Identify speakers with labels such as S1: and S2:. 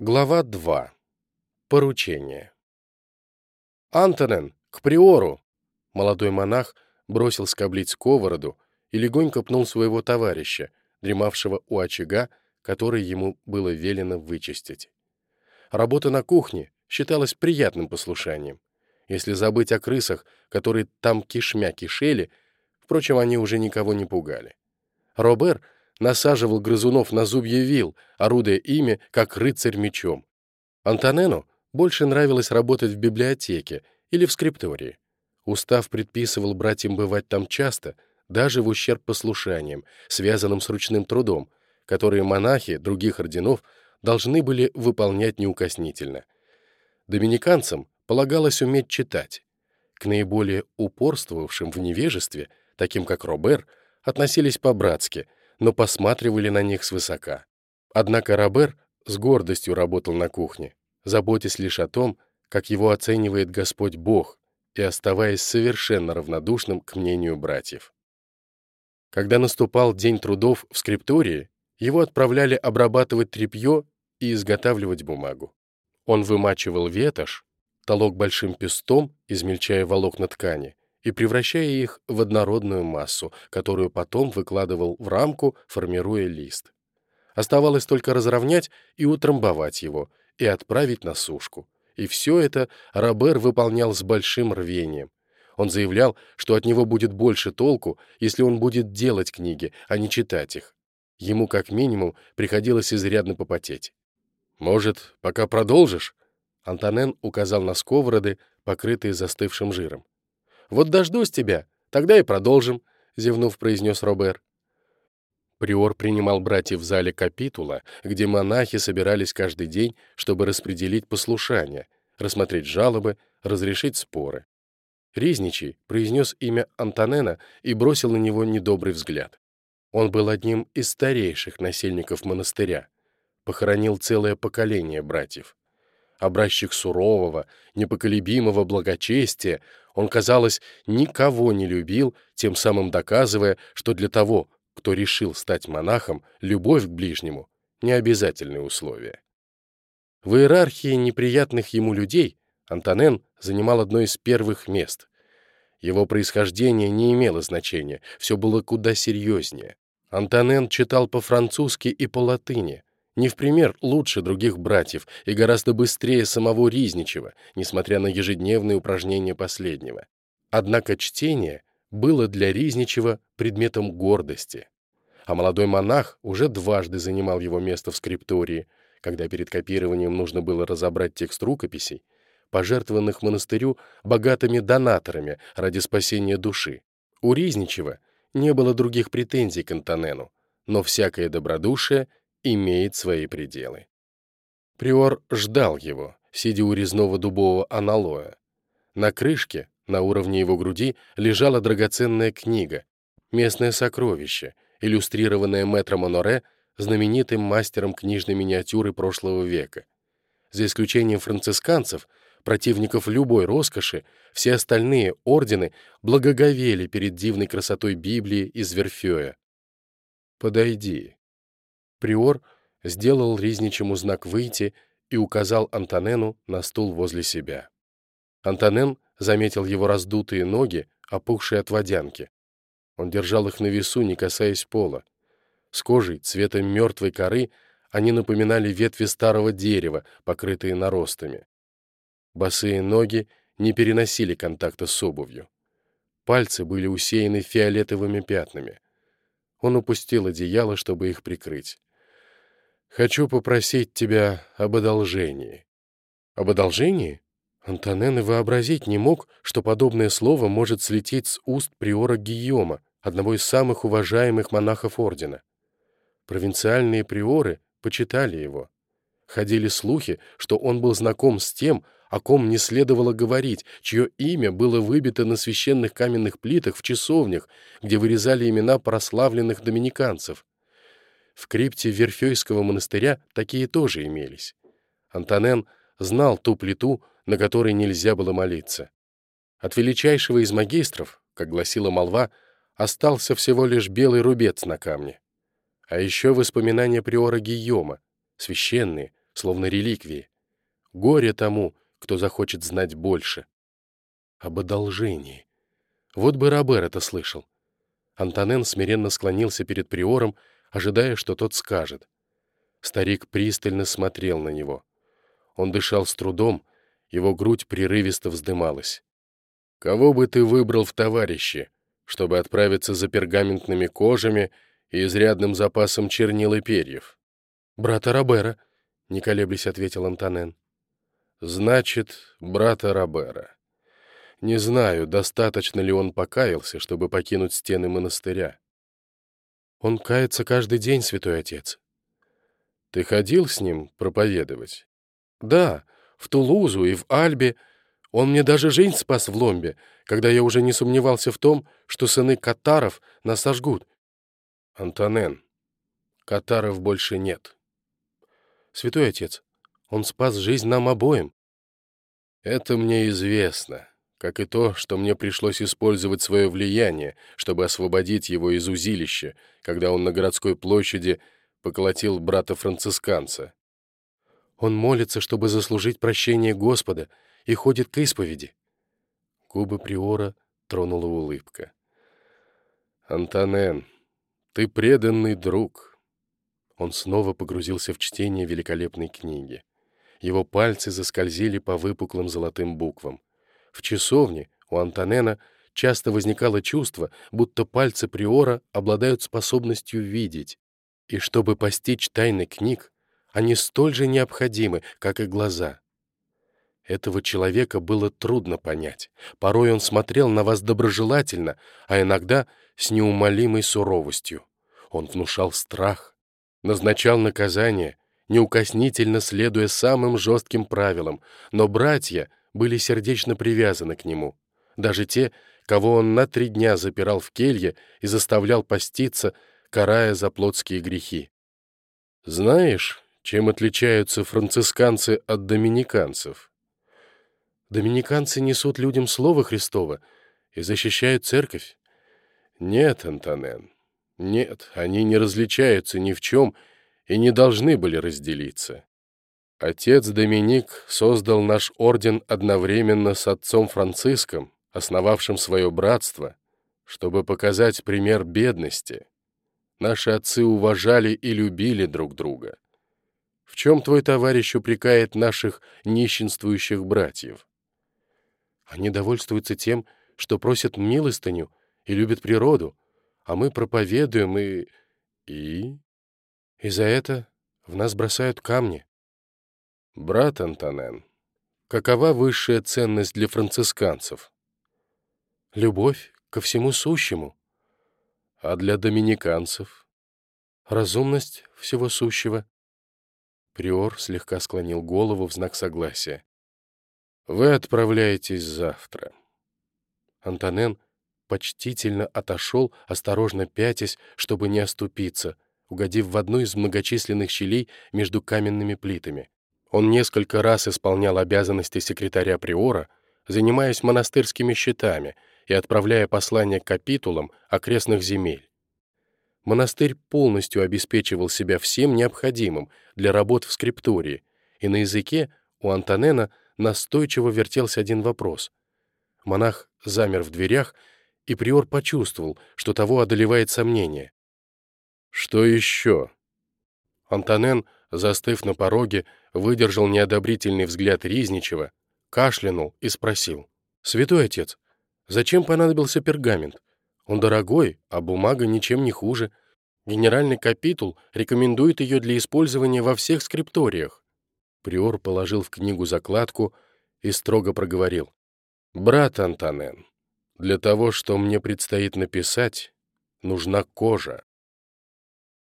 S1: Глава 2. Поручение. «Антонен, к приору!» Молодой монах бросил скоблить сковороду и легонько пнул своего товарища, дремавшего у очага, который ему было велено вычистить. Работа на кухне считалась приятным послушанием. Если забыть о крысах, которые там кишмя кишели, впрочем, они уже никого не пугали. Робер насаживал грызунов на зубья вил, орудуя ими, как рыцарь мечом. Антонену больше нравилось работать в библиотеке или в скриптории. Устав предписывал братьям бывать там часто, даже в ущерб послушаниям, связанным с ручным трудом, которые монахи других орденов должны были выполнять неукоснительно. Доминиканцам полагалось уметь читать. К наиболее упорствовавшим в невежестве, таким как Робер, относились по-братски, но посматривали на них свысока. Однако Робер с гордостью работал на кухне, заботясь лишь о том, как его оценивает Господь Бог, и оставаясь совершенно равнодушным к мнению братьев. Когда наступал день трудов в скриптории, его отправляли обрабатывать тряпье и изготавливать бумагу. Он вымачивал ветошь, толок большим пестом, измельчая волокна ткани, и превращая их в однородную массу, которую потом выкладывал в рамку, формируя лист. Оставалось только разровнять и утрамбовать его, и отправить на сушку. И все это Робер выполнял с большим рвением. Он заявлял, что от него будет больше толку, если он будет делать книги, а не читать их. Ему, как минимум, приходилось изрядно попотеть. «Может, пока продолжишь?» Антонен указал на сковороды, покрытые застывшим жиром. «Вот дождусь тебя, тогда и продолжим», — зевнув, произнес Робер. Приор принимал братьев в зале капитула, где монахи собирались каждый день, чтобы распределить послушание, рассмотреть жалобы, разрешить споры. Ризничий произнес имя Антонена и бросил на него недобрый взгляд. Он был одним из старейших насельников монастыря, похоронил целое поколение братьев. Образчик сурового, непоколебимого благочестия, он, казалось, никого не любил, тем самым доказывая, что для того, кто решил стать монахом, любовь к ближнему — необязательное условие. В иерархии неприятных ему людей Антонен занимал одно из первых мест. Его происхождение не имело значения, все было куда серьезнее. Антонен читал по-французски и по-латыни, не в пример лучше других братьев и гораздо быстрее самого Ризничева, несмотря на ежедневные упражнения последнего. Однако чтение было для Ризничева предметом гордости. А молодой монах уже дважды занимал его место в скриптории, когда перед копированием нужно было разобрать текст рукописей, пожертвованных монастырю богатыми донаторами ради спасения души. У Ризничева не было других претензий к Антонену, но всякое добродушие имеет свои пределы. Приор ждал его, сидя у резного дубового аналоя. На крышке, на уровне его груди, лежала драгоценная книга, местное сокровище, иллюстрированное мэтром Оноре, знаменитым мастером книжной миниатюры прошлого века. За исключением францисканцев, противников любой роскоши, все остальные ордены благоговели перед дивной красотой Библии из Верфея. «Подойди», Приор сделал Ризничему знак «выйти» и указал Антонену на стул возле себя. Антонен заметил его раздутые ноги, опухшие от водянки. Он держал их на весу, не касаясь пола. С кожей цвета мертвой коры они напоминали ветви старого дерева, покрытые наростами. Босые ноги не переносили контакта с обувью. Пальцы были усеяны фиолетовыми пятнами. Он упустил одеяло, чтобы их прикрыть. Хочу попросить тебя об одолжении». «Об одолжении?» Антонен и вообразить не мог, что подобное слово может слететь с уст приора Гийома, одного из самых уважаемых монахов ордена. Провинциальные приоры почитали его. Ходили слухи, что он был знаком с тем, о ком не следовало говорить, чье имя было выбито на священных каменных плитах в часовнях, где вырезали имена прославленных доминиканцев. В крипте Верфейского монастыря такие тоже имелись. Антонен знал ту плиту, на которой нельзя было молиться. От величайшего из магистров, как гласила молва, остался всего лишь белый рубец на камне. А еще воспоминания приора Гийома, священные, словно реликвии. Горе тому, кто захочет знать больше. Об одолжении. Вот бы Робер это слышал. Антонен смиренно склонился перед приором, ожидая, что тот скажет. Старик пристально смотрел на него. Он дышал с трудом, его грудь прерывисто вздымалась. «Кого бы ты выбрал в товарищи, чтобы отправиться за пергаментными кожами и изрядным запасом чернил и перьев?»
S2: «Брата Робера», — не колеблясь ответил Антонен.
S1: «Значит, брата Робера. Не знаю, достаточно ли он покаялся, чтобы покинуть стены монастыря.
S2: Он кается каждый день, святой отец.
S1: Ты ходил с ним проповедовать?
S2: Да, в Тулузу и в Альбе. Он мне даже жизнь спас в Ломбе, когда я уже не сомневался в том, что сыны Катаров нас сожгут.
S1: Антонен, Катаров больше нет.
S2: Святой отец, он спас жизнь нам обоим.
S1: Это мне известно, как и то, что мне пришлось использовать свое влияние, чтобы освободить его из узилища, когда он на городской площади поколотил брата-францисканца.
S2: Он молится, чтобы заслужить прощение Господа, и ходит к исповеди.
S1: Губы Приора тронула улыбка. «Антонен, ты преданный друг». Он снова погрузился в чтение великолепной книги. Его пальцы заскользили по выпуклым золотым буквам. В часовне у Антонена часто возникало чувство, будто пальцы Приора обладают способностью видеть, и чтобы постичь тайны книг, они столь же необходимы, как и глаза. Этого человека было трудно понять. Порой он смотрел на вас доброжелательно, а иногда с неумолимой суровостью. Он внушал страх, назначал наказание, неукоснительно следуя самым жестким правилам, но братья были сердечно привязаны к нему. Даже те, кого он на три дня запирал в келье и заставлял поститься, карая за плотские грехи. Знаешь, чем отличаются францисканцы от доминиканцев?
S2: Доминиканцы несут людям Слово Христово и защищают церковь.
S1: Нет, Антонен, нет, они не различаются ни в чем и не должны были разделиться. Отец Доминик создал наш орден одновременно с отцом Франциском, основавшим свое братство, чтобы показать пример бедности, Наши отцы уважали и любили друг друга. В чем твой товарищ упрекает наших нищенствующих братьев?
S2: Они довольствуются тем, что просят милостыню и любят природу, а мы проповедуем и...
S1: И?
S2: И за это в нас бросают камни.
S1: Брат Антонен, какова высшая ценность для францисканцев?
S2: Любовь ко всему сущему.
S1: А для доминиканцев?
S2: Разумность всего сущего.
S1: Приор слегка склонил голову в знак согласия. Вы отправляетесь завтра.
S2: Антонен почтительно отошел, осторожно пятясь, чтобы не оступиться, угодив в одну из многочисленных щелей между каменными плитами. Он несколько раз исполнял обязанности секретаря Приора, занимаясь монастырскими счетами — и отправляя послания капитулам окрестных земель. Монастырь полностью обеспечивал себя всем необходимым для работ в скриптории, и на языке у Антонена настойчиво вертелся один вопрос. Монах замер в дверях, и приор почувствовал, что того одолевает сомнение.
S1: «Что еще?»
S2: Антонен, застыв на пороге, выдержал неодобрительный взгляд Ризничева, кашлянул и спросил. «Святой отец, Зачем понадобился пергамент? Он дорогой, а бумага ничем не хуже. Генеральный капитул рекомендует ее для использования во всех скрипториях.
S1: Приор положил в книгу закладку и строго проговорил. «Брат Антонен, для того, что мне предстоит написать, нужна кожа.